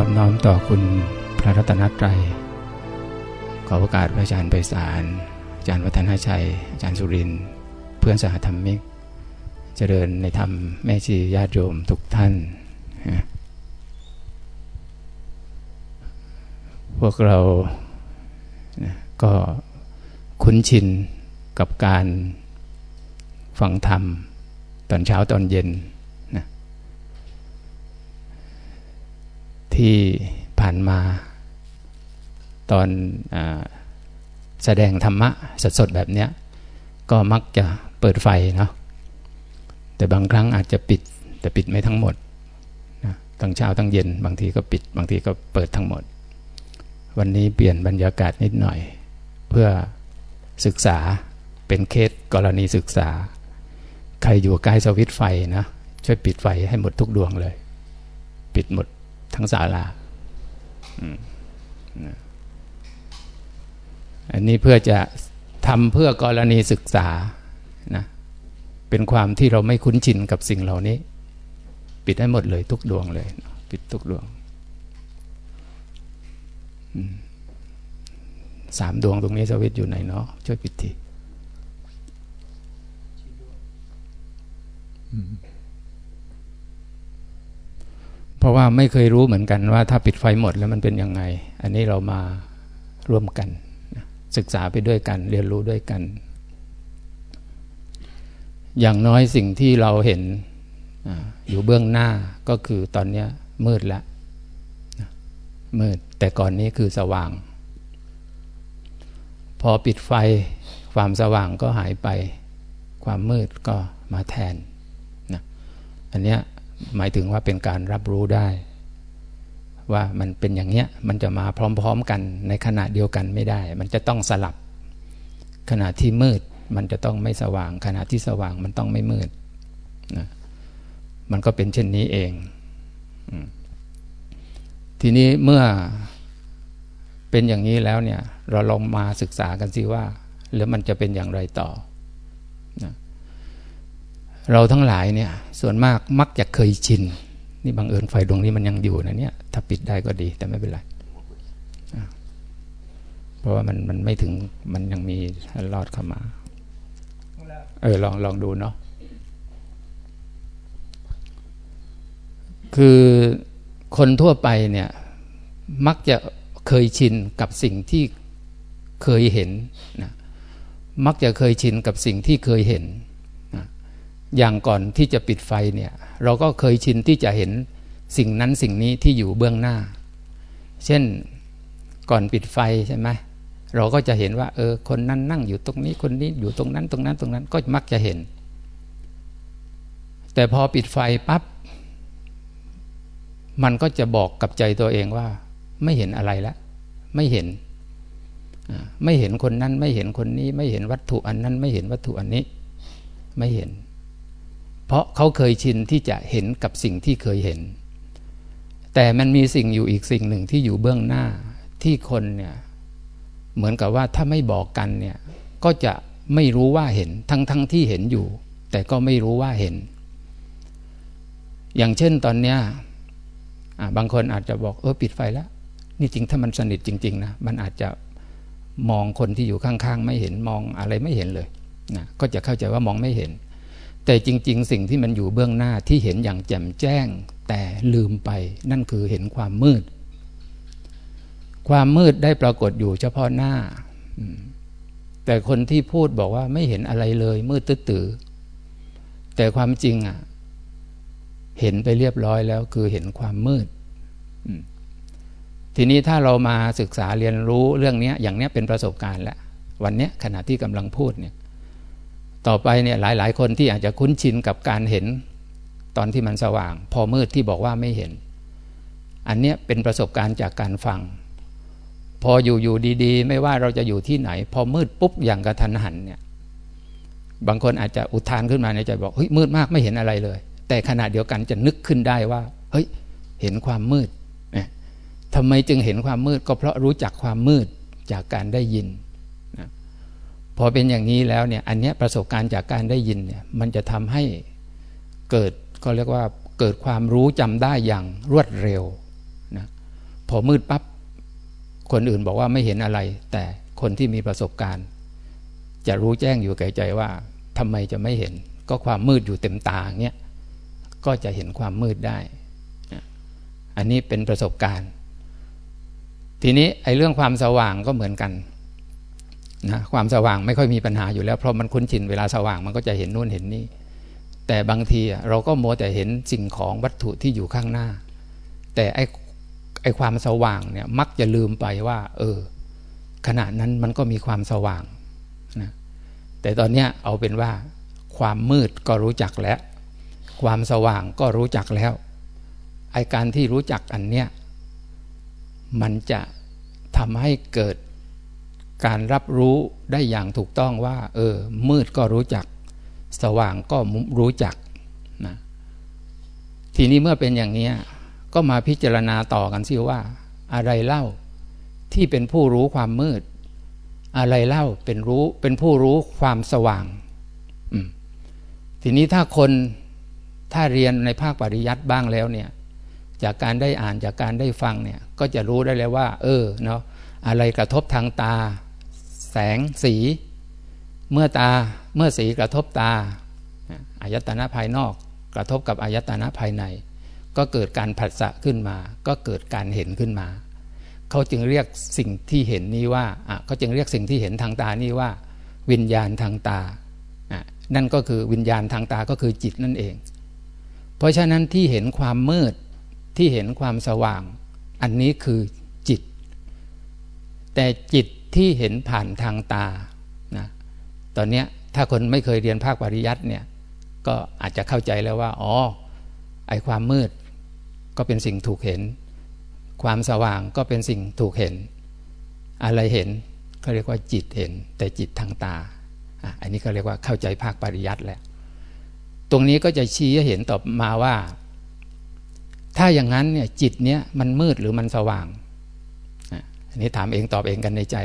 นอบน้อมต่อคุณพระรัตนตรัย ขอโอกาสพระอาจารย์ไปสารอาจารย์วัฒนชัย อาจารย์สุริน เพื่อนสหธรรมิก เจริญในธรรมแม่ชีญาติโยมทุกท่าน พวกเราก็คุ้นชินกับการฟังธรรม ตอนเช้าตอนเย็นนะ ที่ผ่านมา ตอนอแสดงธรรมะสดๆแบบเนี้ยก็มักจะเปิดไฟเนาะแต่บางครั้งอาจจะปิด แต่ปิดไม่ทั้งหมดนะตั้งเช้าตั้งเย็น บางทีก็ปิด บางทีก็เปิดทั้งหมด วันนี้เปลี่ยนบรรยากาศนิดหน่อย เพื่อศึกษาเป็นเคสกรณีศึกษา ใครอยู่ใกล้สวิตไฟนะช่วยปิดไฟให้หมดทุกดวงเลย ปิดหมด ทั้งศาลาอันนี้เพื่อจะทำเพื่อกรณีศึกษานะเป็นความที่เราไม่คุ้นชินกับสิ่งเหล่านี้ ปิดให้หมดเลยทุกดวงเลย ปิดทุกดวงสามดวงตรงนี้สวิตอยู่ไหนเนาะช่วยปิดที เพราะว่าไม่เคยรู้เหมือนกันว่าถ้าปิดไฟหมดแล้วมันเป็นยังไง อันนี้เรามาร่วมกันศึกษาไปด้วยกัน เรียนรู้ด้วยกัน อย่างน้อยสิ่งที่เราเห็นอยู่เบื้องหน้าก็คือตอนนี้มืดแล้วมืดแต่ก่อนนี้คือสว่าง พอปิดไฟความสว่างก็หายไป ความมืดก็มาแทนนะอันนี้ หมายถึงว่าเป็นการรับรู้ได้ ว่ามันเป็นอย่างเนี้ยมันจะมาพร้อมๆกันในขณะเดียวกันไม่ได้ มันจะต้องสลับ ขณะที่มืดมันจะต้องไม่สว่าง ขณะที่สว่างมันต้องไม่มืดนะมันก็เป็นเช่นนี้เอง ทีนี้เมื่อเป็นอย่างนี้แล้วเนี่ย เราลองมาศึกษากันสิว่า แล้วมันจะเป็นอย่างไรต่อนะเราทั้งหลายเนี่ย ส่วนมากมักจะเคยชิน นี่บังเอิญไฟดวงนี้มันยังอยู่นะเนี่ย ถ้าปิดได้ก็ดี แต่ไม่เป็นไร เพราะว่ามันมันไม่ถึงมันยังมีรอดเข้ามา เออลองลองดูเนาะคือคนทั่วไปเนี่ย มักจะเคยชินกับสิ่งที่เคยเห็นนะมักจะเคยชินกับสิ่งที่เคยเห็น อย่างก่อนที่จะปิดไฟเนี่ย เราก็เคยชินที่จะเห็นสิ่งนั้นสิ่งนี้ที่อยู่เบื้องหน้า เช่นก่อนปิดไฟใช่ไหมเราก็จะเห็นว่าเออคนนั้นนั่งอยู่ตรงนี้คนนี้อยู่ตรงนั้นตรงนั้นตรงนั้นก็มักจะเห็น แต่พอปิดไฟปับ๊บมันก็จะบอกกับใจตัวเองว่า ไม่เห็นอะไรแล้วไม่เห็น ไม่เห็นคนนั้นไม่เห็นคนนี้ ไม่เห็นวัตถุอันนั้น ไม่เห็นวัตถุอันนี้ ไม่เห็น เพราะเขาเคยชินที่จะเห็นกับสิ่งที่เคยเห็น แต่มันมีสิ่งอยู่อีกสิ่งหนึ่งที่อยู่เบื้องหน้าที่คนเนี่ยเหมือนกับว่าถ้าไม่บอกกันเนี่ยก็จะไม่รู้ว่าเห็นทั้งทั้งที่เห็นอยู่ แต่ก็ไม่รู้ว่าเห็น อย่างเช่นตอนเนี้ยบางคนอาจจะบอกเออปิดไฟแล้ว นี่จริงถ้ามันสนิทจริงๆนะมันอาจจะมองคนที่อยู่ข้างๆ ไม่เห็นมองอะไรไม่เห็นเลยนะก็จะเข้าใจว่ามองไม่เห็น แต่จริง ๆ สิ่งที่มันอยู่เบื้องหน้าที่เห็นอย่างแจ่มแจ้ง แต่ลืมไปนั่นคือเห็นความมืด ความมืดได้ปรากฏอยู่เฉพาะหน้า แต่คนที่พูดบอกว่าไม่เห็นอะไรเลยมืดตื้อแต่ความจริงอะ เห็นไปเรียบร้อยแล้วคือเห็นความมืดทีนี้ถ้าเรามาศึกษาเรียนรู้เรื่องนี้อย่างนี้เป็นประสบการณ์แล้ววันนี้ขณะที่กำลังพูดเนี่ย ต่อไปเนี่ยหลายๆ คนที่อาจจะคุ้นชินกับการเห็นตอนที่มันสว่าง พอมืดที่บอกว่าไม่เห็น อันเนี้ยเป็นประสบการณ์จากการฟัง พออยู่อยู่ดีๆ ไม่ว่าเราจะอยู่ที่ไหน พอมืดปุ๊บอย่างกระทันหันเนี่ยบางคนอาจจะอุทานขึ้นมาในใจบอกเฮ้ยมืดมากไม่เห็นอะไรเลย แต่ขณะเดียวกันจะนึกขึ้นได้ว่าเฮ้ยเห็นความมืดทำไมจึงเห็นความมืดก็เพราะรู้จักความมืดจากการได้ยิน พอเป็นอย่างนี้แล้วเนี่ยอันนี้ประสบการณ์จากการได้ยินเนี่ยมันจะทำให้เกิดก็เรียกว่าเกิดความรู้จำได้อย่างรวดเร็วนะพอมืดปับ๊บคนอื่นบอกว่าไม่เห็นอะไร แต่คนที่มีประสบการณ์ จะรู้แจ้งอยู่แก่ใจว่าทำไมจะไม่เห็น ก็ความมืดอยู่เต็มตาเงี้ยก็จะเห็นความมืดได้นะอันนี้เป็นประสบการณ์ ทีนี้ไอ้เรื่องความสว่างก็เหมือนกัน นะความสว่างไม่ค่อยมีปัญหาอยู่แล้ว เพราะมันคุ้นชินเวลาสว่างมันก็จะเห็นนู่นเห็นนี่แต่บางทีเราก็โมแต่เห็นสิ่งของวัตถุที่อยู่ข้างหน้า แต่ไอ้ไอ้ความสว่างเนี่ยมักจะลืมไปว่า เออขณะนั้นมันก็มีความสว่างนะแต่ตอนเนี้ยเอาเป็นว่า ความมืดก็รู้จักแล้ว ความสว่างก็รู้จักแล้วไอการที่รู้จักอันเนี้ยมันจะทำให้เกิด การรับรู้ได้อย่างถูกต้องว่า เออ มืดก็รู้จัก สว่างก็รู้จักนะทีนี้เมื่อเป็นอย่างนี้ก็มาพิจารณาต่อกันซิว่า อะไรเล่าที่เป็นผู้รู้ความมืด อะไรเล่าเป็นรู้เป็นผู้รู้ความสว่างทีนี้ถ้าคนถ้าเรียนในภาคปริยัติบ้างแล้วเนี่ยจากการได้อ่านจากการได้ฟังเนี่ยก็จะรู้ได้เลยว่า เออเนาะอะไรกระทบทางตา แสงสี เมื่อตาเมื่อสีกระทบตาอายตนะภายนอก กระทบกับอายตนะภายใน ก็เกิดการผัสสะขึ้นมา ก็เกิดการเห็นขึ้นมา เขาจึงเรียกสิ่งที่เห็นนี้ว่าเขาจึงเรียกสิ่งที่เห็นทางตานี่ว่า วิญญาณทางตาอะนั่นก็คือวิญญาณทางตาก็คือจิตนั่นเอง เพราะฉะนั้นที่เห็นความมืดที่เห็นความสว่าง อันนี้คือจิต แต่จิต ที่เห็นผ่านทางตานะตอนนี้ถ้าคนไม่เคยเรียนภาคปริยัติเนี่ยก็อาจจะเข้าใจแล้วว่า อ๋อ ไอความมืดก็เป็นสิ่งถูกเห็น ความสว่างก็เป็นสิ่งถูกเห็น อะไรเห็นเขาเรียกว่าจิตเห็น แต่จิตทางตาอันนี้ก็เรียกว่าเข้าใจภาคปริยัติแล้วตรงนี้ก็จะชี้ให้เห็นต่อมาว่า ถ้าอย่างนั้นเนี่ยจิตเนี้ยมันมืดหรือมันสว่าง อันนี้ถามเองตอบเองกันในใจ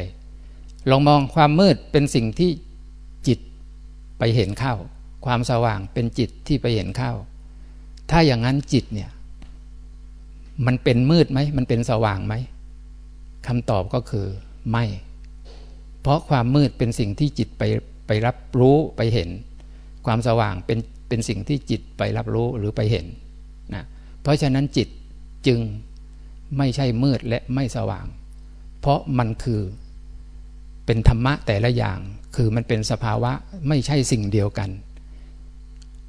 ลองมองความมืดเป็นสิ่งที่จิตไปเห็นเข้า ความสว่างเป็นจิตที่ไปเห็นเข้า ถ้าอย่างนั้นจิตเนี่ย มันเป็นมืดไหม มันเป็นสว่างไหมคำตอบก็คือไม่ เพราะความมืดเป็นสิ่งที่จิตไปไปรับรู้ไปเห็น ความสว่างเป็นเป็นสิ่งที่จิตไปรับรู้หรือไปเห็นนะเพราะฉะนั้นจิตจึงไม่ใช่มืดและไม่สว่าง เพราะมันคือเป็นธรรมะแต่ละอย่าง คือมันเป็นสภาวะไม่ใช่สิ่งเดียวกัน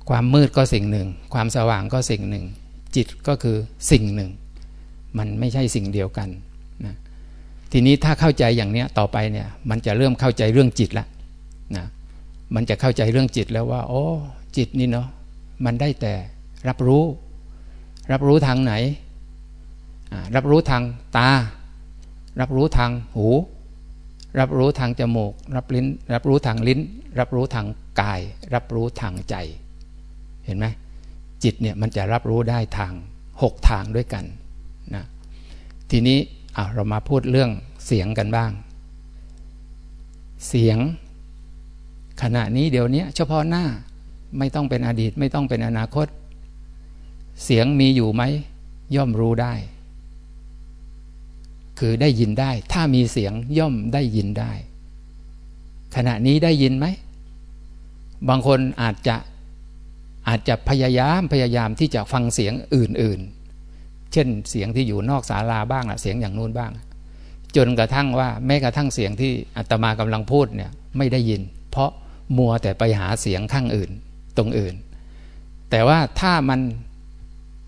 ความมืดก็สิ่งหนึ่ง ความสว่างก็สิ่งหนึ่ง จิตก็คือสิ่งหนึ่ง มันไม่ใช่สิ่งเดียวกันนะทีนี้ถ้าเข้าใจอย่างเนี้ยต่อไปเนี่ยมันจะเริ่มเข้าใจเรื่องจิตแล้วนะมันจะเข้าใจเรื่องจิตแล้วว่าโอ้จิตนี่เนาะมันได้แต่รับรู้ รับรู้ทางไหน รับรู้ทางตา รับรู้ทางหู รับรู้ทางจมูก รับลิ้น รับรู้ทางลิ้น รับรู้ทางกาย รับรู้ทางใจ เห็นไหมจิตเนี่ยมันจะรับรู้ได้ทางหกทางด้วยกันนะทีนี้เรามาพูดเรื่องเสียงกันบ้าง เสียง ขณะนี้เดี๋ยวนี้เฉพาะหน้าไม่ต้องเป็นอดีตไม่ต้องเป็นอนาคต เสียงมีอยู่ไหมย่อมรู้ได้ คือได้ยินได้ ถ้ามีเสียงย่อมได้ยินได้ ขณะนี้ได้ยินไหม บางคนอาจจะอาจจะพยายามพยายามที่จะฟังเสียงอื่นๆ เช่นเสียงที่อยู่นอกศาลาบ้างละเสียงอย่างนู้นบ้าง จนกระทั่งว่าแม้กระทั่งเสียงที่อาตมากำลังพูดเนี่ยไม่ได้ยิน เพราะมัวแต่ไปหาเสียงข้างอื่นตรงอื่น แต่ว่าถ้ามัน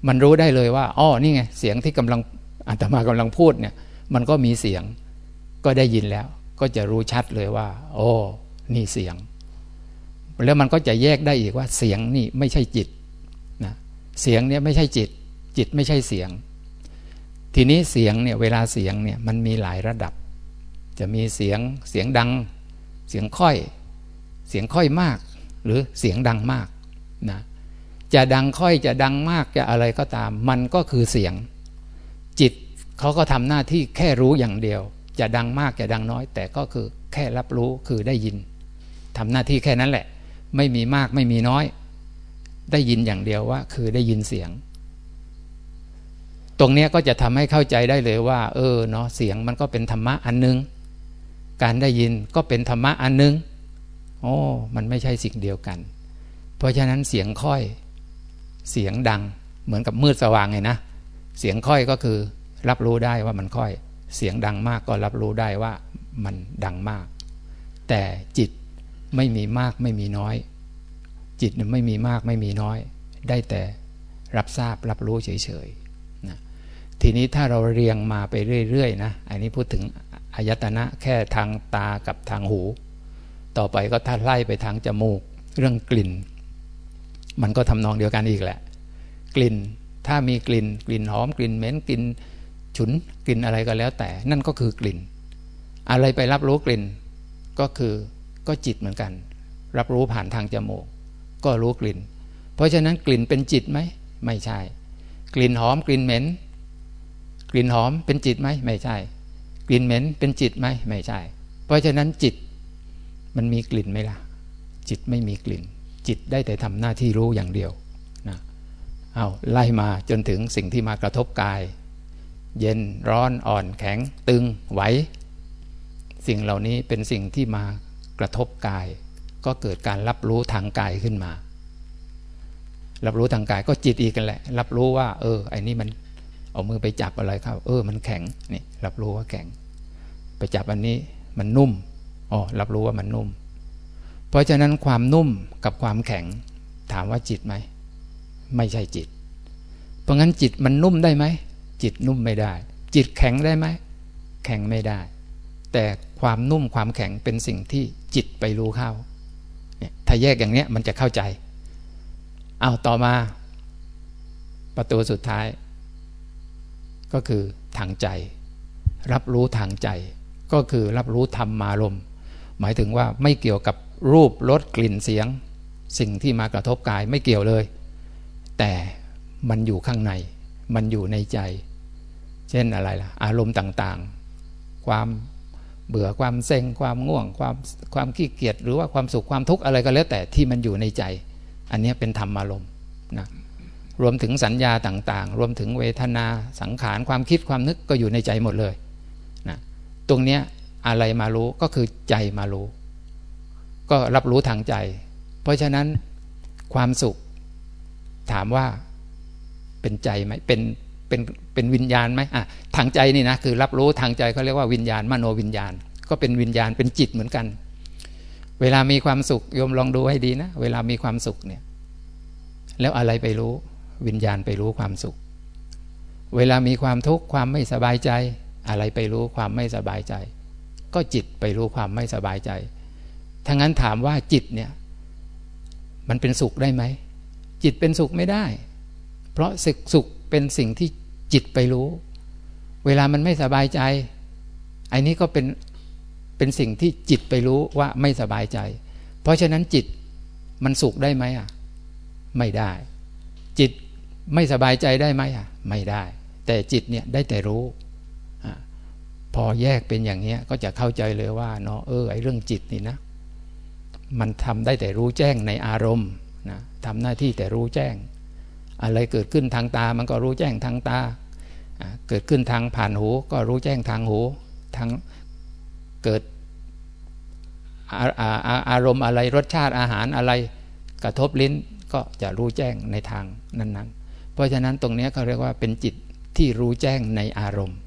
มันรู้ได้เลยว่าอ๋อนี่ไงเสียงที่กำลังอาตมากำลังพูดเนี่ย มันก็มีเสียง ก็ได้ยินแล้ว ก็จะรู้ชัดเลยว่า โอ้นี่เสียง แล้วมันก็จะแยกได้อีกว่า เสียงนี่ไม่ใช่จิตนะเสียงเนี่ยไม่ใช่จิต จิตไม่ใช่เสียง ทีนี้เสียงเนี่ยเวลาเสียงเนี่ยมันมีหลายระดับ จะมีเสียงเสียงดัง เสียงค่อย เสียงค่อยมาก หรือเสียงดังมากนะจะดังค่อยจะดังมากจะอะไรก็ตาม มันก็คือเสียง จิต เขาก็ทำหน้าที่แค่รู้อย่างเดียว จะดังมากจะดังน้อย แต่ก็คือแค่รับรู้คือได้ยินทำหน้าที่แค่นั้นแหละ ไม่มีมากไม่มีน้อย ได้ยินอย่างเดียวว่า คือได้ยินเสียง ตรงนี้ก็จะทำให้เข้าใจได้เลยว่า เออเนาะเสียงมันก็เป็นธรรมะอันนึง การได้ยินก็เป็นธรรมะอันนึงโอ้มันไม่ใช่สิ่งเดียวกัน เพราะฉะนั้นเสียงค่อยเสียงดังเหมือนกับมืดสว่างไงนะ เสียงค่อยก็คือ รับรู้ได้ว่ามันค่อย เสียงดังมากก็รับรู้ได้ว่ามันดังมาก แต่จิตไม่มีมากไม่มีน้อย จิตไม่มีมากไม่มีน้อย ได้แต่รับทราบรับรู้เฉยๆนะทีนี้ถ้าเราเรียงมาไปเรื่อยๆนะอันนี้พูดถึงอายตนะแค่ทางตากับทางหู ต่อไปก็ถ้าไล่ไปทางจมูก เรื่องกลิ่น มันก็ทำนองเดียวกันอีกแหละ กลิ่นถ้ามีกลิ่น กลิ่นหอมกลิ่นเหม็นกลิ่น ฉุนกลิ่นอะไรก็แล้วแต่ นั่นก็คือกลิ่น อะไรไปรับรู้กลิ่น ก็คือก็จิตเหมือนกัน รับรู้ผ่านทางจมูก ก็รู้กลิ่น เพราะฉะนั้นกลิ่นเป็นจิตไหมไม่ใช่ กลิ่นหอมกลิ่นเหม็น กลิ่นหอมเป็นจิตไหมไม่ใช่ กลิ่นเหม็นเป็นจิตไหมไม่ใช่ เพราะฉะนั้นจิตมันมีกลิ่นไหมล่ะ จิตไม่มีกลิ่น จิตได้แต่ทำหน้าที่รู้อย่างเดียวนะเอาไล่มาจนถึงสิ่งที่มากระทบกาย เย็นร้อนอ่อนแข็ง ตึงไหวสิ่งเหล่านี้เป็นสิ่งที่มากระทบกาย ก็เกิดการรับรู้ทางกายขึ้นมา รับรู้ทางกายก็จิตอีกกันแหละ รับรู้ว่า เออไอ้นี่มันเอามือไปจับอะไรครับ เออ มันแข็งนี่รับรู้ว่าแข็ง ไปจับอันนี้มันนุ่มอ๋อรับรู้ว่ามันนุ่ม เพราะฉะนั้นความนุ่มกับความแข็ง ถามว่าจิตไหมไม่ใช่จิต เพราะงั้นจิตมันนุ่มได้ไหม จิตนุ่มไม่ได้ จิตแข็งได้ไหม แข็งไม่ได้ แต่ความนุ่มความแข็งเป็นสิ่งที่จิตไปรู้เข้าเนี่ยถ้าแยกอย่างเนี้ยมันจะเข้าใจ เอาต่อมา ประตูสุดท้าย ก็คือทางใจ รับรู้ทางใจ ก็คือรับรู้ธรรมารมหมายถึงว่าไม่เกี่ยวกับรูปรสกลิ่นเสียง สิ่งที่มากระทบกายไม่เกี่ยวเลย แต่มันอยู่ข้างใน มันอยู่ในใจ เช่นอะไรล่ะ อารมณ์ต่างๆ ความเบื่อความเซ็งความง่วง ความความขี้เกียจหรือว่าความสุขความทุกข์อะไรก็แล้วแต่ที่มันอยู่ในใจ อันนี้เป็นธรรมอารมณ์นะรวมถึงสัญญาต่างๆ รวมถึงเวทนาสังขารความคิดความนึกก็อยู่ในใจหมดเลยนะตรงเนี้ยอะไรมารู้ก็คือใจมารู้ ก็รับรู้ทางใจ เพราะฉะนั้นความสุข ถามว่า เป็นใจไหมเป็นเป็นเป็นวิญญาณไหมอะทางใจนี่นะคือรับรู้ทางใจเขาเรียกว่าวิญญาณมโนวิญญาณ ก็เป็นวิญญาณเป็นจิตเหมือนกัน เวลามีความสุขโยมลองดูให้ดีนะ เวลามีความสุขเนี่ย แล้วอะไรไปรู้ วิญญาณไปรู้ความสุข เวลามีความทุกข์ความไม่สบายใจ อะไรไปรู้ความไม่สบายใจ ก็จิตไปรู้ความไม่สบายใจถ้างั้นถามว่าจิตเนี่ย มันเป็นสุขได้ไหมจิตเป็นสุขไม่ได้ เพราะสุขสุขเป็นสิ่งที่จิตไปรู้ เวลามันไม่สบายใจไอ้นี้ก็เป็นเป็นสิ่งที่จิตไปรู้ว่าไม่สบายใจ เพราะฉะนั้นจิตมันสุขได้ไหมอะ ไม่ได้ จิตไม่สบายใจได้ไหมอะ ไม่ได้ แต่จิตเนี่ยได้แต่รู้อพอแยกเป็นอย่างเนี้ยก็จะเข้าใจเลยว่าเนาะเออไอ้เรื่องจิตนี่นะ มันทำได้แต่รู้แจ้งในอารมณ์นะทำหน้าที่แต่รู้แจ้ง อะไรเกิดขึ้นทางตามันก็รู้แจ้งทางตา เกิดขึ้นทางผ่านหูก็รู้แจ้งทางหูทางเกิดอารมณ์อะไรรสชาติอาหารอะไรกระทบลิ้นก็จะรู้แจ้งในทางนั้นๆ เพราะฉะนั้นตรงนี้เขาเรียกว่าเป็นจิตที่รู้แจ้งในอารมณ์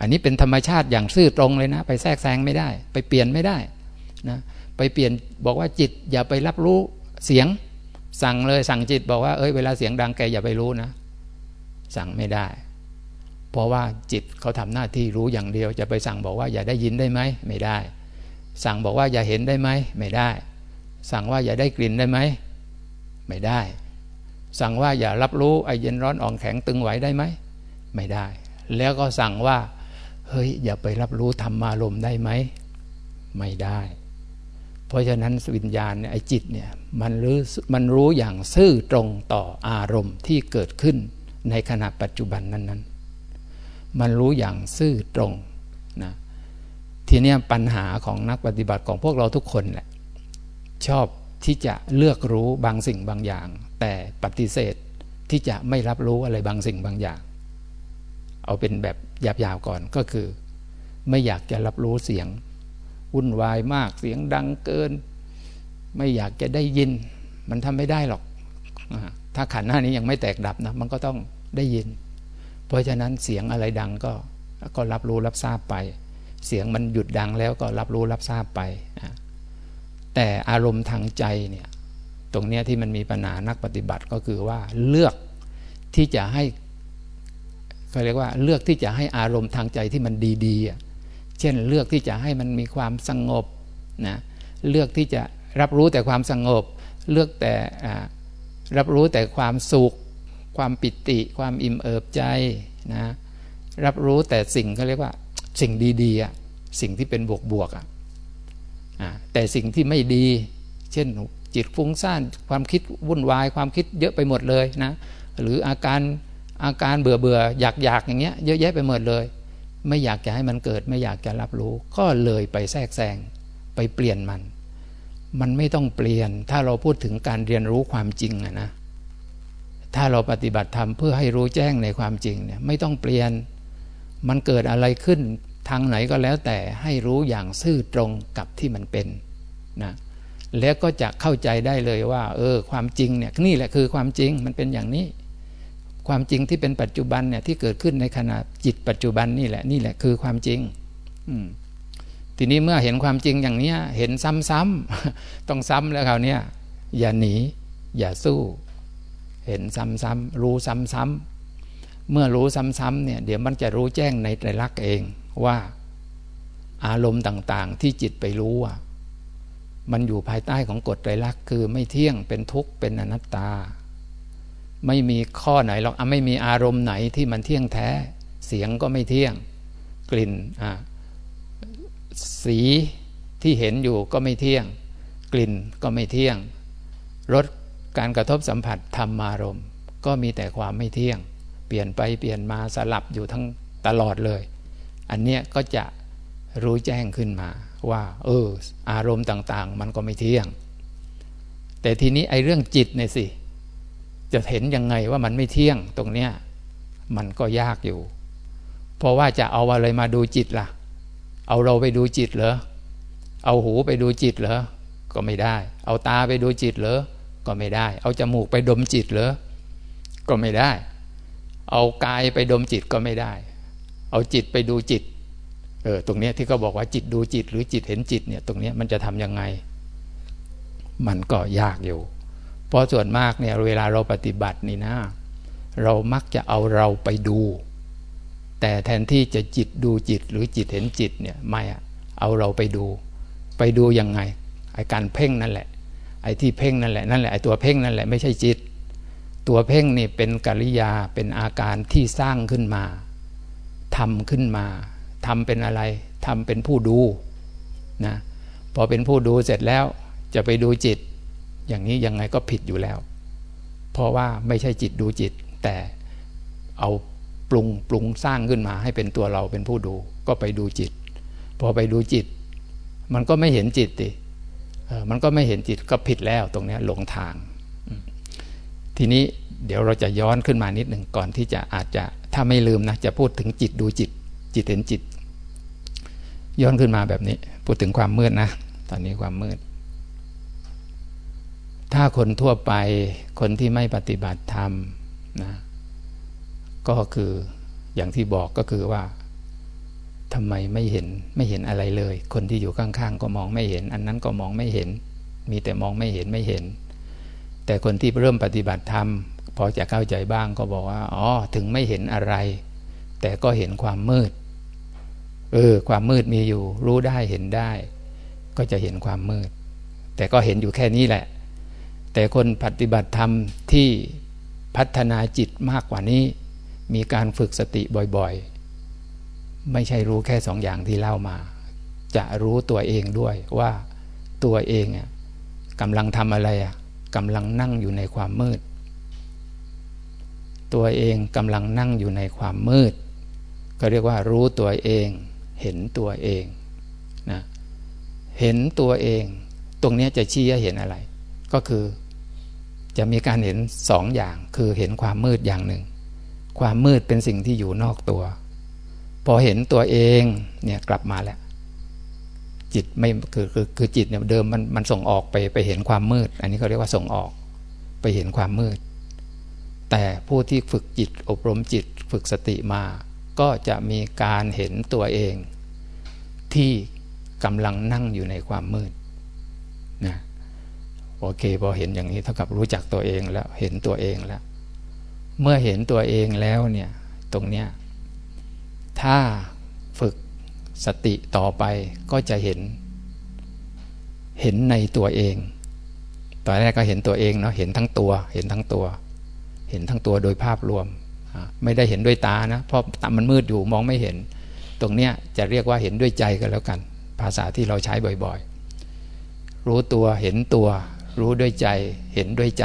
อันนี้เป็นธรรมชาติอย่างซื่อตรงเลยนะ ไปแทรกแซงไม่ได้ ไปเปลี่ยนไม่ได้นะไปเปลี่ยนบอกว่าจิตอย่าไปรับรู้เสียง สั่งเลยสั่งจิตบอกว่าเอ้ยเวลาเสียงดังแกอย่าไปรู้นะ สั่งไม่ได้ เพราะว่าจิตเขาทำหน้าที่รู้อย่างเดียว จะไปสั่งบอกว่าอย่าได้ยินได้ไหมไม่ได้ สั่งบอกว่าอย่าเห็นได้ไหมไม่ได้ สั่งว่าอย่าได้กลิ่นได้ไหมไม่ได้ สั่งว่าอย่ารับรู้ไอเย็นร้อนอ่อนแข็งตึงไหวได้ไหมไม่ได้ แล้วก็สั่งว่า เฮ้ย อย่าไปรับรู้ธรรมารมได้ไหมไม่ได้ เพราะฉะนั้นวิญญาณเนี่ยไอจิตเนี่ย มันรู้มันรู้อย่างซื่อตรงต่ออารมณ์ที่เกิดขึ้นในขณะปัจจุบันนั้นๆ มันรู้อย่างซื่อตรงนะทีนี้ปัญหาของนักปฏิบัติของพวกเราทุกคนแหละชอบที่จะเลือกรู้บางสิ่งบางอย่าง แต่ปฏิเสธที่จะไม่รับรู้อะไรบางสิ่งบางอย่าง เอาเป็นแบบหยาบๆก่อนก็คือ ไม่อยากจะรับรู้เสียงวุ่นวายมากเสียงดังเกิน ไม่อยากจะได้ยิน มันทำไม่ได้หรอก ถ้าขันหน้านี้ยังไม่แตกดับนะ มันก็ต้องได้ยิน เพราะฉะนั้นเสียงอะไรดังก็ก็รับรู้รับทราบไป เสียงมันหยุดดังแล้วก็รับรู้รับทราบไป แต่อารมณ์ทางใจเนี่ยตรงเนี้ยที่มันมีปัญหานักปฏิบัติก็คือว่าเลือกที่จะให้เขาเรียกว่าเลือกที่จะให้อารมณ์ทางใจที่มันดีๆเช่นเลือกที่จะให้มันมีความสงบนะเลือกที่จะ รับรู้แต่ความสงบ เลือกแต่รับรู้แต่ความสุข ความปิติ ความอิ่มเอิบใจนะ รับรู้แต่สิ่งเขาเรียกว่า สิ่งดีๆสิ่งที่เป็นบวกๆอะแต่สิ่งที่ไม่ดี เช่นจิตฟุ้งซ่านความคิดวุ่นวาย ความคิดเยอะไปหมดเลยนะ หรืออาการอาการเบื่อเบื่ออยากอยากอย่างเงี้ยเยอะแยะไปหมดเลย ไม่อยากจะให้มันเกิด ไม่อยากจะรับรู้ ก็เลยไปแทรกแซงไปเปลี่ยนมัน มันไม่ต้องเปลี่ยน ถ้าเราพูดถึงการเรียนรู้ความจริงนะถ้าเราปฏิบัติธรรมเพื่อให้รู้แจ้งในความจริงเนี่ยไม่ต้องเปลี่ยน มันเกิดอะไรขึ้นทางไหนก็แล้วแต่ให้รู้อย่างซื่อตรงกับที่มันเป็นนะแล้วก็จะเข้าใจได้เลยว่า เออ ความจริงเนี่ยนี่แหละคือความจริงมันเป็นอย่างนี้ ความจริงที่เป็นปัจจุบันเนี่ยที่เกิดขึ้นในขณะจิตปัจจุบันนี่แหละนี่แหละคือความจริง อืม ทีนี้เมื่อเห็นความจริงอย่างเนี้ย เห็นซ้ำๆต้องซ้ำแล้วคราวนี้อย่าหนี อย่าสู้ เห็นซ้ำๆรู้ซ้ำๆเมื่อรู้ซ้ำๆเนี่ยเดี๋ยวมันจะรู้แจ้งในไตรลักษณ์เองว่าอารมณ์ต่างๆ ที่จิตไปรู้อะมันอยู่ภายใต้ของกฎไตรลักษณ์คือไม่เที่ยงเป็นทุกข์เป็นอนัตตา ไม่มีข้อไหนหรอกไม่มีอารมณ์ไหนที่มันเที่ยงแท้ เสียงก็ไม่เที่ยง กลิ่นอะ สีที่เห็นอยู่ก็ไม่เที่ยง กลิ่นก็ไม่เที่ยงรสการกระทบสัมผัสธรรมารมก็มีแต่ความไม่เที่ยง เปลี่ยนไปเปลี่ยนมาสลับอยู่ทั้งตลอดเลย อันเนี้ยก็จะรู้แจ้งขึ้นมาว่า เออ อารมณ์ต่างๆ มันก็ไม่เที่ยง แต่ทีนี้ไอ้เรื่องจิตเนี่ยสิ จะเห็นยังไงว่ามันไม่เที่ยงตรงเนี้ยมันก็ยากอยู่ เพราะว่าจะเอาอะไรมาดูจิตล่ะ เอาเราไปดูจิตเหรอ เอาหูไปดูจิตเหรอ ก็ไม่ได้ เอาตาไปดูจิตเหรอ ก็ไม่ได้ เอาจมูกไปดมจิตเหรอ ก็ไม่ได้ เอากายไปดมจิตก็ไม่ได้ เอาจิตไปดูจิต เออ ตรงนี้ที่เขาบอกว่าจิตดูจิต หรือจิตเห็นจิตเนี่ย ตรงนี้มันจะทำยังไง มันก็ยากอยู่ เพราะส่วนมากเนี่ยเวลาเราปฏิบัตินี่นะ เรามักจะเอาเราไปดู แต่แทนที่จะจิตดูจิตหรือจิตเห็นจิตเนี่ยไม่อะเอาเราไปดู ไปดูยังไงไอการเพ่งนั่นแหละ ไอที่เพ่งนั่นแหละนั่นแหละไอตัวเพ่งนั่นแหละไม่ใช่จิต ตัวเพ่งนี่เป็นกิริยาเป็นอาการที่สร้างขึ้นมาทำขึ้นมาทำเป็นอะไรทำเป็นผู้ดูนะพอเป็นผู้ดูเสร็จแล้วจะไปดูจิต อย่างนี้ยังไงก็ผิดอยู่แล้ว เพราะว่าไม่ใช่จิตดูจิต แต่เอา ปรุงปรุงสร้างขึ้นมาให้เป็นตัวเราเป็นผู้ดู ก็ไปดูจิต พอไปดูจิต มันก็ไม่เห็นจิตติมันก็ไม่เห็นจิตก็ผิดแล้วตรงนี้หลงทาง ทีนี้เดี๋ยวเราจะย้อนขึ้นมานิดหนึ่งก่อนที่จะอาจจะถ้าไม่ลืมนะจะพูดถึงจิตดูจิต จิตเห็นจิต ย้อนขึ้นมาแบบนี้ พูดถึงความมืดนะ ตอนนี้ความมืด ถ้าคนทั่วไปคนที่ไม่ปฏิบัติธรรมนะ ก็คืออย่างที่บอกก็คือว่าทำไมไม่เห็นไม่เห็นอะไรเลย คนที่อยู่ข้างๆ ก็มองไม่เห็น อันนั้นก็มองไม่เห็น มีแต่มองไม่เห็นไม่เห็น แต่คนที่เริ่มปฏิบัติธรรมพอจะเข้าใจบ้างก็บอกว่าอ๋อถึงไม่เห็นอะไร แต่ก็เห็นความมืดเออความมืดมีอยู่ รู้ได้เห็นได้ ก็จะเห็นความมืด แต่ก็เห็นอยู่แค่นี้แหละ แต่คนปฏิบัติธรรมที่พัฒนาจิตมากกว่านี้ มีการฝึกสติบ่อยๆ ไม่ใช่รู้แค่สองอย่างที่เล่ามา จะรู้ตัวเองด้วยว่าตัวเองกำลังทำอะไรกำลังนั่งอยู่ในความมืด ตัวเองกำลังนั่งอยู่ในความมืด ก็เรียกว่ารู้ตัวเอง เห็นตัวเองนะเห็นตัวเอง ตรงนี้จะชี้ให้เห็นอะไร ก็คือจะมีการเห็นสองอย่างคือเห็นความมืดอย่างหนึ่ง ความมืดเป็นสิ่งที่อยู่นอกตัว พอเห็นตัวเองเนี่ยกลับมาแล้ว จิตไม่คือคือคือจิตเนี่ยเดิมมันมันส่งออกไปไปเห็นความมืด อันนี้เขาเรียกว่าส่งออก ไปเห็นความมืด แต่ผู้ที่ฝึกจิตอบรมจิตฝึกสติมา ก็จะมีการเห็นตัวเอง ที่กำลังนั่งอยู่ในความมืดนะโอเคพอเห็นอย่างนี้เท่ากับรู้จักตัวเองแล้วเห็นตัวเองแล้ว เมื่อเห็นตัวเองแล้วเนี่ยตรงเนี้ยถ้าฝึกสติต่อไปก็จะเห็น เห็นในตัวเองตอนแรกก็เห็นตัวเองเนาะเห็นทั้งตัว เห็นทั้งตัว เห็นทั้งตัวโดยภาพรวม ไม่ได้เห็นด้วยตานะเพราะตามันมืดอยู่มองไม่เห็น ตรงเนี้ยจะเรียกว่าเห็นด้วยใจกันแล้วกัน ภาษาที่เราใช้บ่อยๆ รู้ตัวเห็นตัว รู้ด้วยใจ เห็นด้วยใจ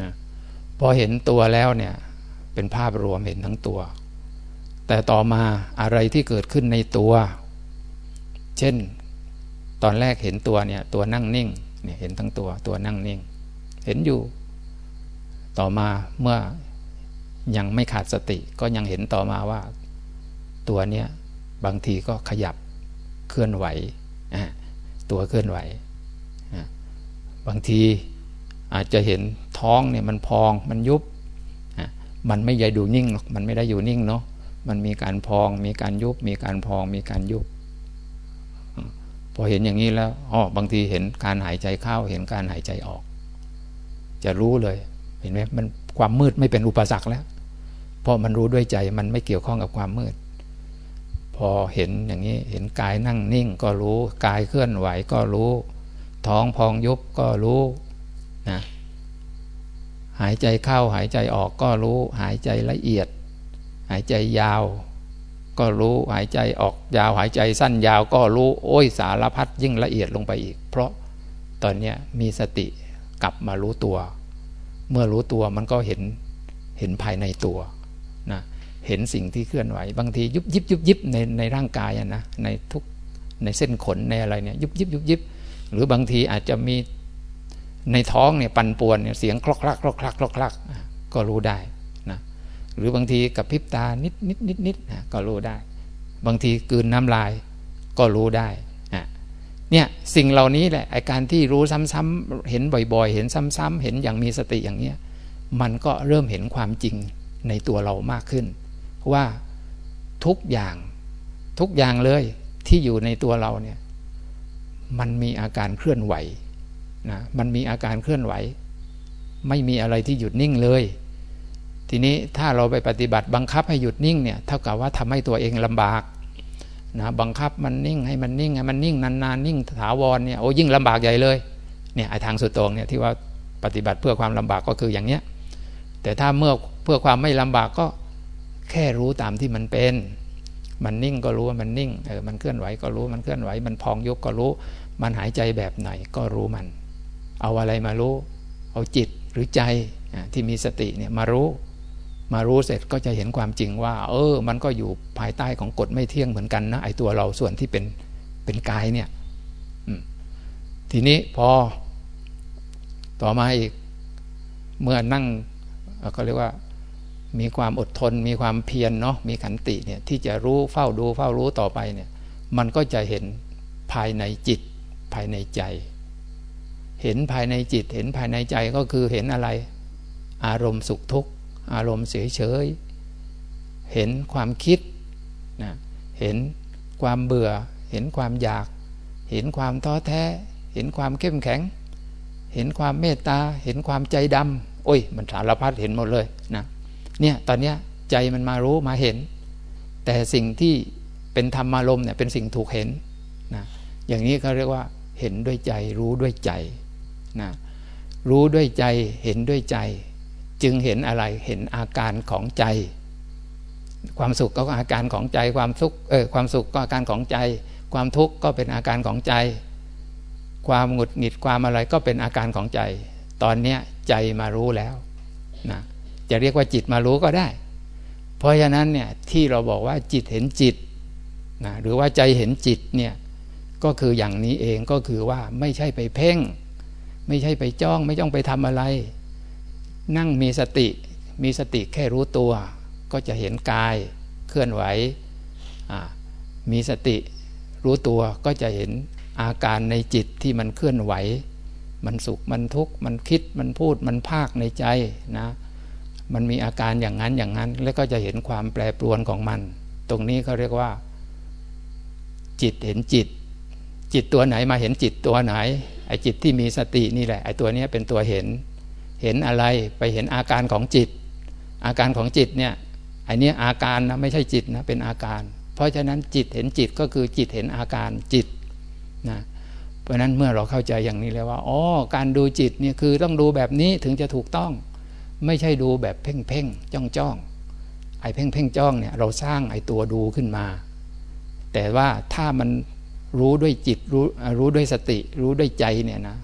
นะ พอเห็นตัวแล้วเนี่ยเป็นภาพรวมเห็นทั้งตัว แต่ต่อมาอะไรที่เกิดขึ้นในตัว เช่น ตอนแรกเห็นตัวเนี่ยตัวนั่งนิ่งเนี่ยเห็นทั้งตัวตัวนั่งนิ่ง เห็นอยู่ ต่อมาเมื่อยังไม่ขาดสติ ก็ยังเห็นต่อมาว่า ตัวเนี้ยบางทีก็ขยับเคลื่อนไหว ตัวเคลื่อนไหว บางทีอาจจะเห็น ท้องเนี่ยมันพองมันยุบมันไม่ใหญ่ดูนิ่งหรอกมันไม่ได้อยู่นิ่งเนาะมันมีการพอง มีการยุบ มีการพอง มีการยุบ พอเห็นอย่างนี้แล้วอ๋อบางทีเห็นการหายใจเข้า เห็นการหายใจออก จะรู้เลย เห็นไหมมันความมืดไม่เป็นอุปสรรคแล้ว เพราะมันรู้ด้วยใจ มันไม่เกี่ยวข้องกับความมืด พอเห็นอย่างนี้ เห็นกายนั่งนิ่งก็รู้ กายเคลื่อนไหวก็รู้ ท้องพองยุบก็รู้ นะ หายใจเข้าหายใจออกก็รู้ หายใจละเอียด หายใจยาว ก็รู้หายใจออกยาว หายใจสั้นยาวก็รู้ โอ้ยสารพัดยิ่งละเอียดลงไปอีก เพราะตอนนี้มีสติกลับมารู้ตัว เมื่อรู้ตัวมันก็เห็นเห็นภายในตัวนะเห็นสิ่งที่เคลื่อนไหว บางทียุบยิบยุบยิบในในร่างกายนะในทุกในเส้นขนในอะไรเนี่ยยุบยิบยุบยิบหรือบางทีอาจจะมี ในท้องเนี่ยปั่นป่วนเนี่ยเสียงคลอกคลักคลอกคลักคลอกคลักก็รู้ได้นะหรือบางทีกับพริบตานิดนิดนิดนิดนะก็รู้ได้ บางทีกืนน้ำลายก็รู้ได้เนี่ยสิ่งเหล่านี้แหละไอการที่รู้ซ้ำๆเห็นบ่อย ๆ เห็นซ้ำๆเห็นอย่างมีสติอย่างเนี้ยมันก็เริ่มเห็นความจริงในตัวเรามากขึ้น ว่าทุกอย่างทุกอย่างเลยที่อยู่ในตัวเราเนี่ยมันมีอาการเคลื่อนไหว นะมันมีอาการเคลื่อนไหว ไม่มีอะไรที่หยุดนิ่งเลย ทีนี้ถ้าเราไปปฏิบัติบังคับให้หยุดนิ่งเนี่ยเท่ากับว่าทำให้ตัวเองลำบากนะบังคับมันนิ่งให้มันนิ่งให้มันนิ่งนานๆนิ่งถาวรเนี่ยโอ้ยิ่งลำบากใหญ่เลยเนี่ยไอ้ทางสุดตรงเนี่ยที่ว่าปฏิบัติเพื่อความลำบากก็คืออย่างเนี้ยแต่ถ้าเมื่อเพื่อความไม่ลำบากก็แค่รู้ตามที่มันเป็น มันนิ่งก็รู้ว่ามันนิ่งเออมันเคลื่อนไหวก็รู้มันเคลื่อนไหว มันพองยุบก็รู้ มันหายใจแบบไหนก็รู้มัน เอาอะไรมารู้ เอาจิตหรือใจที่มีสติเนี่ยมารู้ มารู้เสร็จก็จะเห็นความจริงว่า เออ มันก็อยู่ภายใต้ของกฎไม่เที่ยงเหมือนกันนะไอตัวเราส่วนที่เป็นเป็นกายเนี่ยทีนี้พอต่อมาอีกเมื่อนั่งก็เรียกว่ามีความอดทน มีความเพียรเนาะมีขันติเนี่ยที่จะรู้เฝ้าดูเฝ้ารู้ต่อไปเนี่ย มันก็จะเห็นภายในจิตภายในใจ เห็นภายในจิต เห็นภายในใจก็คือเห็นอะไร อารมณ์สุขทุกข์ อารมณ์เฉยเฉยเห็นความคิดนะเห็นความเบื่อ เห็นความอยาก เห็นความท้อแท้ เห็นความเข้มแข็ง เห็นความเมตตา เห็นความใจดำโอ้ย มันสารพัดเห็นหมดเลยนะเนี่ยตอนนี้ใจมันมารู้มาเห็น แต่สิ่งที่เป็นธรรมารมเนี่ยเป็นสิ่งถูกเห็นนะอย่างนี้เขาเรียกว่าเห็นด้วยใจรู้ด้วยใจ นะรู้ด้วยใจเห็นด้วยใจ จึงเห็นอะไรเห็นอาการของใจ ความสุขก็อาการของใจ ความทุกข์เออความสุขก็อาการของใจ ความทุกข์ก็เป็นอาการของใจ ความหงุดหงิดความอะไรก็เป็นอาการของใจ ตอนเนี้ยใจมารู้แล้วนะจะเรียกว่าจิตมารู้ก็ได้ เพราะฉะนั้นเนี่ยที่เราบอกว่าจิตเห็นจิตนะหรือว่าใจเห็นจิตเนี่ยก็คืออย่างนี้เองก็คือว่าไม่ใช่ไปเพ่ง ไม่ใช่ไปจ้องไม่จ้องไปทำอะไร นั่งมีสติ มีสติแค่รู้ตัว ก็จะเห็นกายเคลื่อนไหว มีสติรู้ตัวก็จะเห็นอาการในจิตที่มันเคลื่อนไหว มันสุขมันทุกข์มันคิดมันพูดมันภาคในใจนะมันมีอาการอย่างนั้นอย่างนั้น แล้วก็จะเห็นความแปรปรวนของมัน ตรงนี้เขาเรียกว่า จิตเห็นจิต จิตตัวไหนมาเห็นจิตตัวไหน อ้จิตที่มีสตินี่แหละไอ้ตัวนี้เป็นตัวเห็น เห็นอะไรไปเห็นอาการของจิต อาการของจิตเนี่ยไอ้นี้อาการนะไม่ใช่จิตนะเป็นอาการ เพราะฉะนั้นจิตเห็นจิตก็คือจิตเห็นอาการจิตนะเพราะนั้นเมื่อเราเข้าใจอย่างนี้แล้วว่าอ๋อการดูจิตเนี่ยคือต้องดูแบบนี้ถึงจะถูกต้อง ไม่ใช่ดูแบบเพ่งเพ่งจ้องจ้องไอ้เพ่งเพ่งจ้องเนี่ยเราสร้างไอ้ตัวดูขึ้นมา แต่ว่าถ้ามัน รู้ด้วยจิตรู้รู้ด้วยสติ รู้ด้วยใจเนี่ยนะ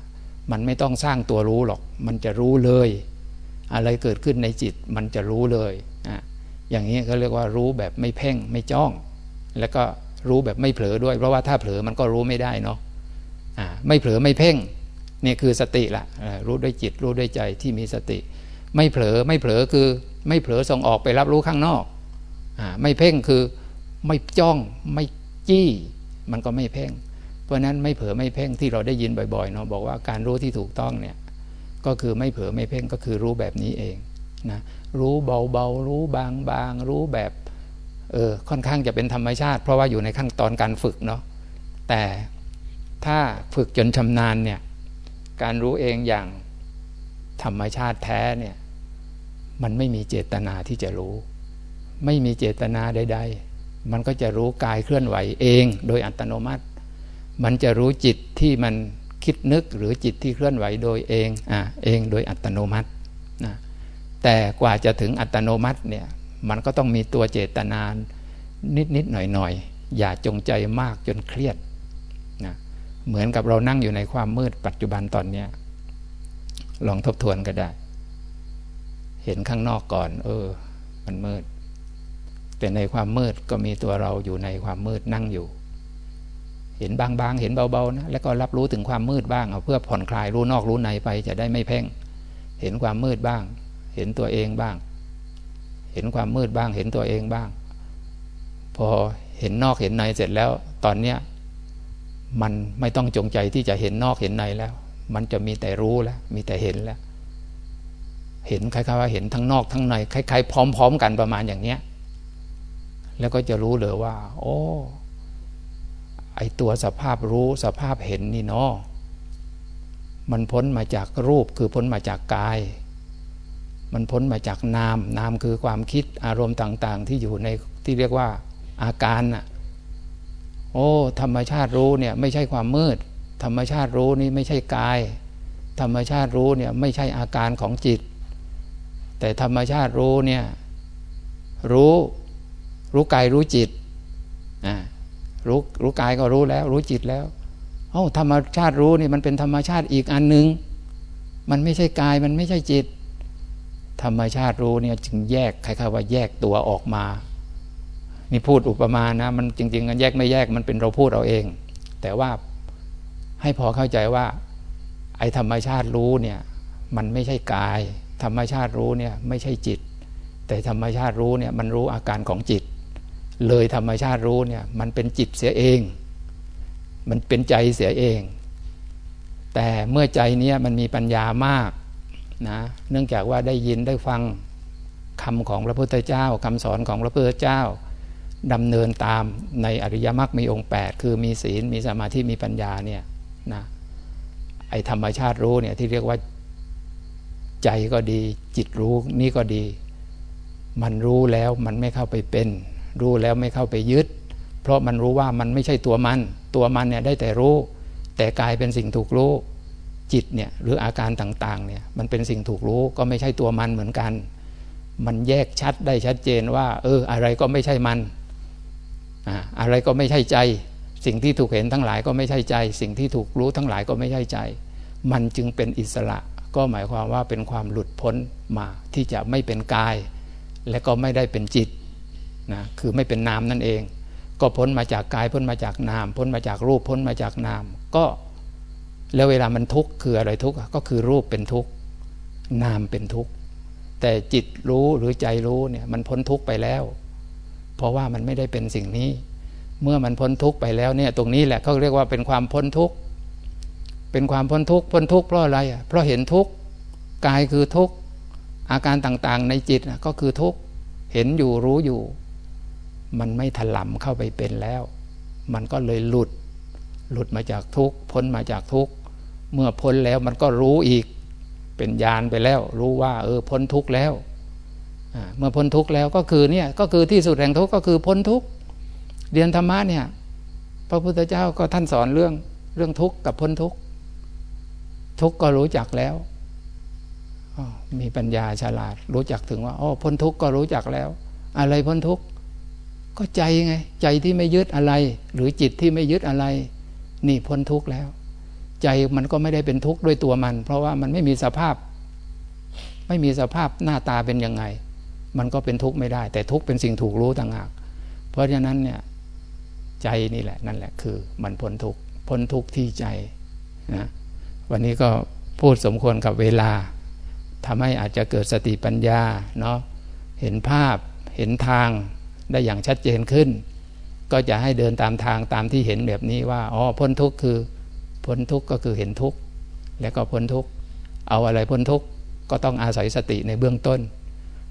มันไม่ต้องสร้างตัวรู้หรอก มันจะรู้เลย อะไรเกิดขึ้นในจิตมันจะรู้เลยอะอย่างนี้เขาเรียกว่ารู้แบบไม่เพ่งไม่จ้อง แล้วก็รู้แบบไม่เผลอด้วย เพราะว่าถ้าเผลอมันก็รู้ไม่ได้เนาะอ่าไม่เผลอไม่เพ่งนี่คือสติละรู้ด้วยจิตรู้ด้วยใจที่มีสติ ไม่เผลอไม่เผลอคือ ไม่เผลอส่งออกไปรับรู้ข้างนอกอไม่เพ่งคือไม่จ้องไม่จี้ มันก็ไม่เพ่ง เพราะนั้นไม่เผลอไม่เพ่งที่เราได้ยินบ่อยๆเนาะบอกว่าการรู้ที่ถูกต้องเนี่ยก็คือไม่เผลอไม่เพ่งก็คือรู้แบบนี้เองนะรู้เบาๆ รู้บางๆ รู้แบบเออค่อนข้างจะเป็นธรรมชาติ เพราะว่าอยู่ในขั้นตอนการฝึกเนาะแต่ถ้าฝึกจนชำนาญเนี่ยการรู้เองอย่างธรรมชาติแท้เนี่ยมันไม่มีเจตนาที่จะรู้ ไม่มีเจตนาใด ๆ มันก็จะรู้กายเคลื่อนไหวเองโดยอัตโนมัติ มันจะรู้จิตที่มันคิดนึกหรือจิตที่เคลื่อนไหวโดยเองอะเองโดยอัตโนมัตินะแต่กว่าจะถึงอัตโนมัติเนี่ยมันก็ต้องมีตัวเจตนานิดๆหน่อยๆอย่าจงใจมากจนเครียดนะเหมือนกับเรานั่งอยู่ในความมืดปัจจุบันตอนเนี้ยลองทบทวนก็ได้ เห็นข้างนอกก่อน เออ มันมืด แต่ในความมืดก็มีตัวเราอยู่ในความมืดนั่งอยู่ เห็นบางๆ เห็นเบาๆนะแล้วก็รับรู้ถึงความมืดบ้างเอาเพื่อผ่อนคลายรู้นอกรู้ในไปจะได้ไม่เพ่ง เห็นความมืดบ้าง เห็นตัวเองบ้าง เห็นความมืดบ้าง เห็นตัวเองบ้าง พอเห็นนอกเห็นในเสร็จแล้ว ตอนเนี้ยมันไม่ต้องจงใจที่จะเห็นนอกเห็นในแล้ว มันจะมีแต่รู้แล้ว มีแต่เห็นแล้ว เห็นคล้ายๆว่าเห็นทั้งนอกทั้งในคล้ายๆพร้อม ๆ กันประมาณอย่างเนี้ย แล้วก็จะรู้เลยว่า โอ้ไอตัวสภาพรู้สภาพเห็นนี่เนาะมันพ้นมาจากรูปคือพ้นมาจากกาย มันพ้นมาจากนาม นามคือความคิดอารมณ์ต่าง ๆ ที่อยู่ในที่เรียกว่าอาการน่ะโอ้ ธรรมชาติรู้เนี่ยไม่ใช่ความมืด ธรรมชาติรู้นี่ไม่ใช่กาย ธรรมชาติรู้เนี่ยไม่ใช่อาการของจิต แต่ธรรมชาติรู้เนี่ยรู้ รู้กายรู้จิตอ่ารู้รู้กายก็รู้แล้ว รู้จิตแล้วเอ้าธรรมชาติรู้นี่มันเป็นธรรมชาติอีกอันหนึ่งมันไม่ใช่กายมันไม่ใช่จิต ธรรมชาติรู้เนี่ยจึงแยกใครๆว่าแยกตัวออกมา นี่พูดอุปมานะมันจริงๆกันแยกไม่แยกมันเป็นเราพูดเอาเอง แต่ว่าให้พอเข้าใจว่า ไอ้ธรรมชาติรู้เนี่ยมันไม่ใช่กาย ธรรมชาติรู้เนี่ยไม่ใช่จิต แต่ธรรมชาติรู้เนี่ยมันรู้อาการของจิต เลยธรรมชาติรู้เนี่ยมันเป็นจิตเสียเอง มันเป็นใจเสียเอง แต่เมื่อใจเนี้ยมันมีปัญญามากนะเนื่องจากว่าได้ยินได้ฟังคำของพระพุทธเจ้าคำสอนของพระพุทธเจ้าดำเนินตามในอริยมรรคมีองค์ 8 คือมีศีลมีสมาธิมีปัญญาเนี่ยนะไอธรรมชาติรู้เนี่ยที่เรียกว่าใจก็ดี จิตรู้นี่ก็ดี มันรู้แล้วมันไม่เข้าไปเป็น รู้แล้วไม่เข้าไปยึด เพราะมันรู้ว่ามันไม่ใช่ตัวมัน ตัวมันเนี่ยได้แต่รู้ แต่กายเป็นสิ่งถูกรู้จิตเนี่ยหรืออาการต่างๆเนี่ยมันเป็นสิ่งถูกรู้ก็ไม่ใช่ตัวมันเหมือนกัน มันแยกชัดได้ชัดเจนว่า เออ อะไรก็ไม่ใช่มันอะไรก็ไม่ใช่ใจ สิ่งที่ถูกเห็นทั้งหลายก็ไม่ใช่ใจ สิ่งที่ถูกรู้ทั้งหลายก็ไม่ใช่ใจ มันจึงเป็นอิสระ ก็หมายความว่าเป็นความหลุดพ้นมาที่จะไม่เป็นกาย และก็ไม่ได้เป็นจิต นะคือไม่เป็นนามนั่นเอง ก็พ้นมาจากกายพ้นมาจากนาม พ้นมาจากรูปพ้นมาจากนาม ก็แล้วเวลามันทุกข์คืออะไรทุกข์ก็คือรูปเป็นทุกข์นามเป็นทุกข์แต่จิตรู้หรือใจรู้เนี่ยมันพ้นทุกข์ไปแล้ว เพราะว่ามันไม่ได้เป็นสิ่งนี้ เมื่อมันพ้นทุกข์ไปแล้วเนี่ยตรงนี้แหละเขาเรียกว่าเป็นความพ้นทุกข์เป็นความพ้นทุกข์พ้นทุกข์เพราะอะไรอะเพราะเห็นทุกข์กายคือทุกข์อาการต่างๆในจิตก็คือทุกข์เห็นอยู่รู้อยู่ มันไม่ถลำเข้าไปเป็นแล้ว มันก็เลยหลุด หลุดมาจากทุกพ้นมาจากทุกเมื่อพ้นแล้วมันก็รู้อีก เป็นญาณไปแล้ว รู้ว่า เออพ้นทุกแล้วเมื่อพ้นทุกแล้วก็คือเนี่ยก็คือที่สุดแห่งทุกก็คือพ้นทุกเรียนธรรมะเนี่ย พระพุทธเจ้าก็ท่านสอนเรื่องเรื่องทุกข์กับพ้นทุกข์ทุกข์ก็รู้จักแล้วมีปัญญาฉลาดรู้จักถึงว่าอ๋อพ้นทุกข์ก็รู้จักแล้ว อะไรพ้นทุกข์ ก็ใจไง ใจที่ไม่ยึดอะไร หรือจิตที่ไม่ยึดอะไร นี่พ้นทุกข์แล้ว ใจมันก็ไม่ได้เป็นทุกข์ด้วยตัวมัน เพราะว่ามันไม่มีสภาพ ไม่มีสภาพหน้าตาเป็นยังไง มันก็เป็นทุกข์ไม่ได้ แต่ทุกข์เป็นสิ่งถูกรู้ต่างหากเพราะฉะนั้นเนี่ยใจนี่แหละนั่นแหละคือ มันพ้นทุกข์พ้นทุกข์ที่ใจนะวันนี้ก็พูดสมควรกับเวลาทำให้อาจจะเกิดสติปัญญาเนาะเห็นภาพเห็นทาง ได้อย่างชัดเจนขึ้น ก็จะให้เดินตามทางตามที่เห็นแบบนี้ว่าอ๋อพ้นทุกข์คือพ้นทุกข์ก็คือเห็นทุกข์แล้วก็พ้นทุกข์เอาอะไรพ้นทุกข์ก็ต้องอาศัยสติในเบื้องต้น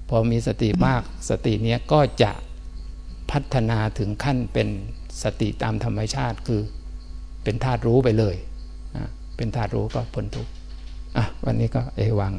พอมีสติมากสติเนี้ยก็จะพัฒนาถึงขั้นเป็นสติตามธรรมชาติคือเป็นธาตุรู้ไปเลย เป็นธาตุรู้ก็พ้นทุกข์วันนี้ก็เอวัง